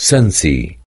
sensi.